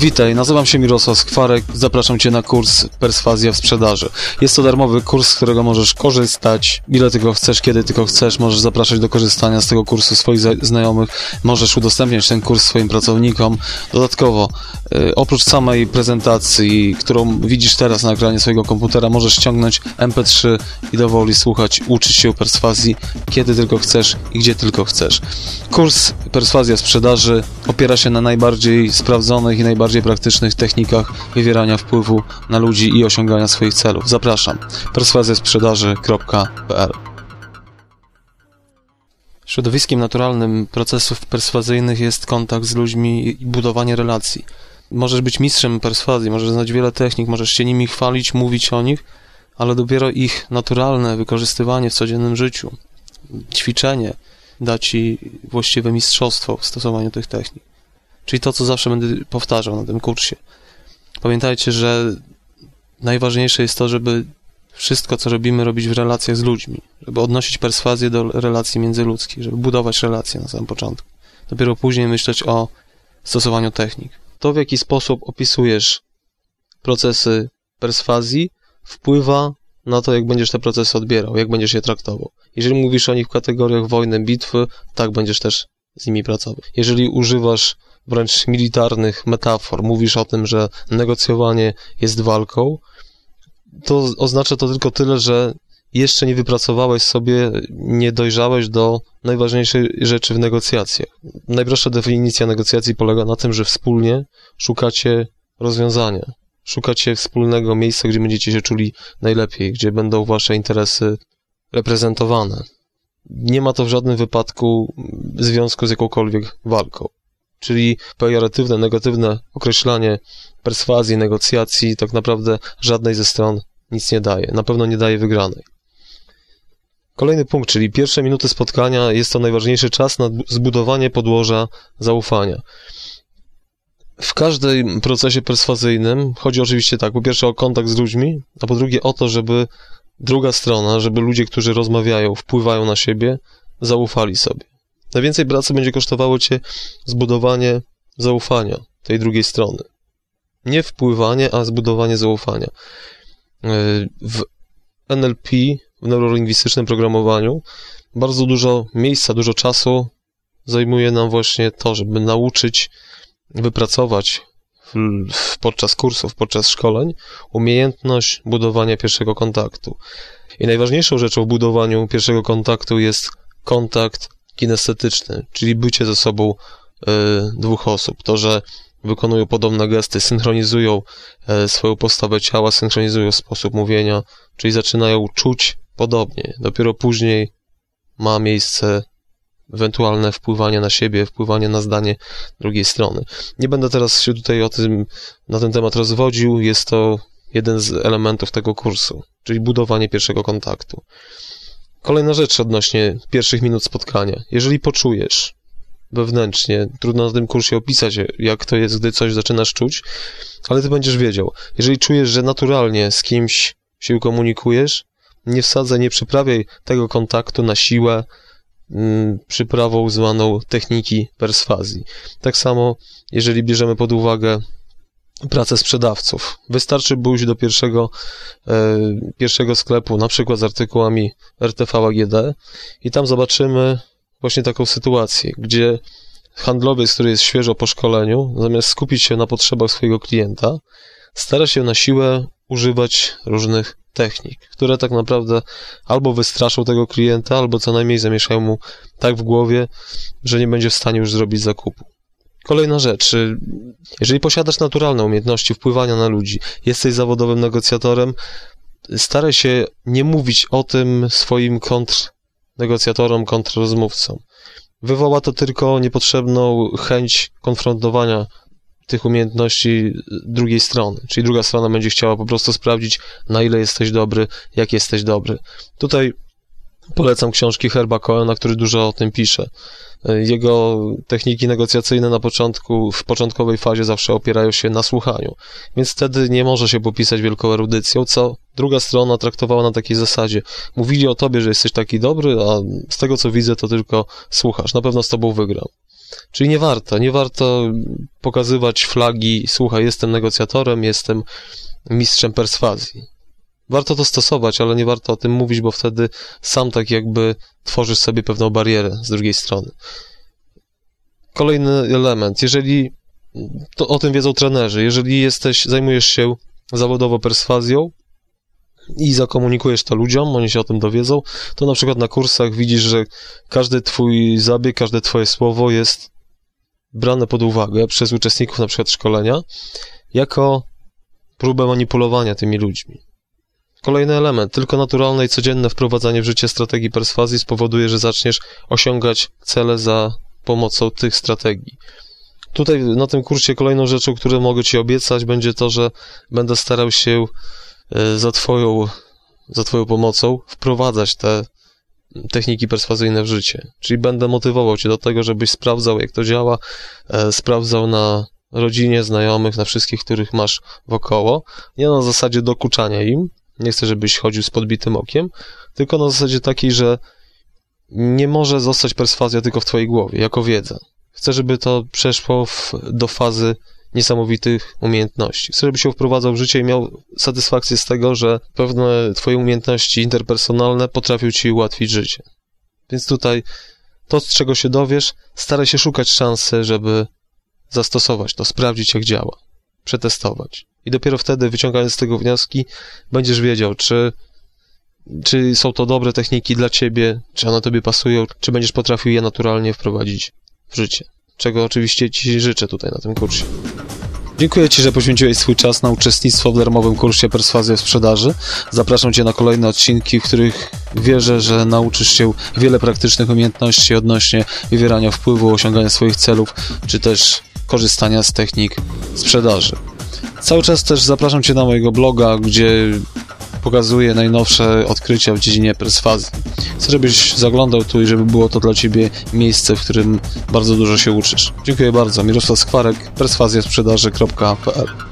Witaj, nazywam się Mirosław Skwarek, zapraszam Cię na kurs Perswazja w sprzedaży. Jest to darmowy kurs, z którego możesz korzystać, ile tylko chcesz, kiedy tylko chcesz, możesz zapraszać do korzystania z tego kursu swoich znajomych, możesz udostępniać ten kurs swoim pracownikom. Dodatkowo, yy, oprócz samej prezentacji, którą widzisz teraz na ekranie swojego komputera, możesz ściągnąć MP3 i dowoli słuchać, uczyć się perswazji, kiedy tylko chcesz i gdzie tylko chcesz. Kurs Perswazja w sprzedaży opiera się na najbardziej sprawdzonych i najbardziej najbardziej praktycznych technikach wywierania wpływu na ludzi i osiągania swoich celów. Zapraszam. perswazjasprzedaży.pl Środowiskiem naturalnym procesów perswazyjnych jest kontakt z ludźmi i budowanie relacji. Możesz być mistrzem perswazji, możesz znać wiele technik, możesz się nimi chwalić, mówić o nich, ale dopiero ich naturalne wykorzystywanie w codziennym życiu, ćwiczenie da ci właściwe mistrzostwo w stosowaniu tych technik. Czyli to, co zawsze będę powtarzał na tym kursie. Pamiętajcie, że najważniejsze jest to, żeby wszystko, co robimy, robić w relacjach z ludźmi, żeby odnosić perswazję do relacji międzyludzkich, żeby budować relacje na samym początku. Dopiero później myśleć o stosowaniu technik. To, w jaki sposób opisujesz procesy perswazji, wpływa na to, jak będziesz te procesy odbierał, jak będziesz je traktował. Jeżeli mówisz o nich w kategoriach wojny, bitwy, tak będziesz też z nimi pracował. Jeżeli używasz wręcz militarnych metafor, mówisz o tym, że negocjowanie jest walką, to oznacza to tylko tyle, że jeszcze nie wypracowałeś sobie, nie dojrzałeś do najważniejszej rzeczy w negocjacjach. Najprostsza definicja negocjacji polega na tym, że wspólnie szukacie rozwiązania. Szukacie wspólnego miejsca, gdzie będziecie się czuli najlepiej, gdzie będą wasze interesy reprezentowane. Nie ma to w żadnym wypadku związku z jakąkolwiek walką czyli pejoratywne, negatywne określanie perswazji, negocjacji tak naprawdę żadnej ze stron nic nie daje. Na pewno nie daje wygranej. Kolejny punkt, czyli pierwsze minuty spotkania jest to najważniejszy czas na zbudowanie podłoża zaufania. W każdym procesie perswazyjnym chodzi oczywiście tak, po pierwsze o kontakt z ludźmi, a po drugie o to, żeby druga strona, żeby ludzie, którzy rozmawiają, wpływają na siebie, zaufali sobie. Najwięcej pracy będzie kosztowało cię zbudowanie zaufania tej drugiej strony. Nie wpływanie, a zbudowanie zaufania. E, w NLP, w neurolingwistycznym programowaniu, bardzo dużo miejsca, dużo czasu zajmuje nam właśnie to, żeby nauczyć, wypracować w, podczas kursów, podczas szkoleń umiejętność budowania pierwszego kontaktu. I najważniejszą rzeczą w budowaniu pierwszego kontaktu jest kontakt kinestetyczny, czyli bycie ze sobą y, dwóch osób. To, że wykonują podobne gesty, synchronizują y, swoją postawę ciała, synchronizują sposób mówienia, czyli zaczynają czuć podobnie. Dopiero później ma miejsce ewentualne wpływanie na siebie, wpływanie na zdanie drugiej strony. Nie będę teraz się tutaj o tym, na ten temat rozwodził, jest to jeden z elementów tego kursu, czyli budowanie pierwszego kontaktu. Kolejna rzecz odnośnie pierwszych minut spotkania. Jeżeli poczujesz wewnętrznie, trudno na tym kursie opisać, jak to jest, gdy coś zaczynasz czuć, ale ty będziesz wiedział. Jeżeli czujesz, że naturalnie z kimś się komunikujesz, nie wsadzaj, nie przyprawiaj tego kontaktu na siłę, mm, przyprawą zwaną techniki perswazji. Tak samo, jeżeli bierzemy pod uwagę pracę sprzedawców. Wystarczy pójść do pierwszego, e, pierwszego sklepu, na przykład z artykułami RTV AGD i tam zobaczymy właśnie taką sytuację, gdzie handlowiec, który jest świeżo po szkoleniu, zamiast skupić się na potrzebach swojego klienta, stara się na siłę używać różnych technik, które tak naprawdę albo wystraszą tego klienta, albo co najmniej zamieszają mu tak w głowie, że nie będzie w stanie już zrobić zakupu. Kolejna rzecz. Jeżeli posiadasz naturalne umiejętności wpływania na ludzi, jesteś zawodowym negocjatorem, staraj się nie mówić o tym swoim kontrnegocjatorom, kontrrozmówcom. Wywoła to tylko niepotrzebną chęć konfrontowania tych umiejętności drugiej strony. Czyli druga strona będzie chciała po prostu sprawdzić, na ile jesteś dobry, jak jesteś dobry. Tutaj polecam książki Herba Coena, który dużo o tym pisze. Jego techniki negocjacyjne na początku, w początkowej fazie zawsze opierają się na słuchaniu, więc wtedy nie może się popisać wielką erudycją, co druga strona traktowała na takiej zasadzie. Mówili o tobie, że jesteś taki dobry, a z tego co widzę, to tylko słuchasz. Na pewno z tobą wygram. Czyli nie warto, nie warto pokazywać flagi, słuchaj, jestem negocjatorem, jestem mistrzem perswazji. Warto to stosować, ale nie warto o tym mówić, bo wtedy sam tak jakby tworzysz sobie pewną barierę z drugiej strony. Kolejny element, jeżeli to o tym wiedzą trenerzy, jeżeli jesteś, zajmujesz się zawodowo perswazją i zakomunikujesz to ludziom, oni się o tym dowiedzą, to na przykład na kursach widzisz, że każdy twój zabieg, każde twoje słowo jest brane pod uwagę przez uczestników na przykład szkolenia jako próbę manipulowania tymi ludźmi. Kolejny element, tylko naturalne i codzienne wprowadzanie w życie strategii perswazji spowoduje, że zaczniesz osiągać cele za pomocą tych strategii. Tutaj na tym kursie kolejną rzeczą, którą mogę Ci obiecać, będzie to, że będę starał się e, za Twoją, za twoją pomocą wprowadzać te techniki perswazyjne w życie. Czyli będę motywował Cię do tego, żebyś sprawdzał, jak to działa, e, sprawdzał na rodzinie, znajomych, na wszystkich, których masz wokoło. Nie na zasadzie dokuczania im, nie chcę, żebyś chodził z podbitym okiem, tylko na zasadzie takiej, że nie może zostać perswazja tylko w Twojej głowie, jako wiedza. Chcę, żeby to przeszło w, do fazy niesamowitych umiejętności. Chcę, żeby się wprowadzał w życie i miał satysfakcję z tego, że pewne Twoje umiejętności interpersonalne potrafią Ci ułatwić życie. Więc tutaj to, z czego się dowiesz, staraj się szukać szansy, żeby zastosować to, sprawdzić, jak działa, przetestować. I dopiero wtedy, wyciągając z tego wnioski, będziesz wiedział, czy, czy są to dobre techniki dla ciebie, czy one tobie pasują, czy będziesz potrafił je naturalnie wprowadzić w życie. Czego oczywiście Ci życzę tutaj na tym kursie. Dziękuję Ci, że poświęciłeś swój czas na uczestnictwo w darmowym kursie Perswazja w sprzedaży. Zapraszam Cię na kolejne odcinki, w których wierzę, że nauczysz się wiele praktycznych umiejętności odnośnie wywierania wpływu, osiągania swoich celów, czy też korzystania z technik sprzedaży. Cały czas też zapraszam Cię na mojego bloga, gdzie pokazuję najnowsze odkrycia w dziedzinie perswazji. Chcę, żebyś zaglądał tu i żeby było to dla Ciebie miejsce, w którym bardzo dużo się uczysz. Dziękuję bardzo. Mirosław Skwarek, perswazjasprzedaży.pl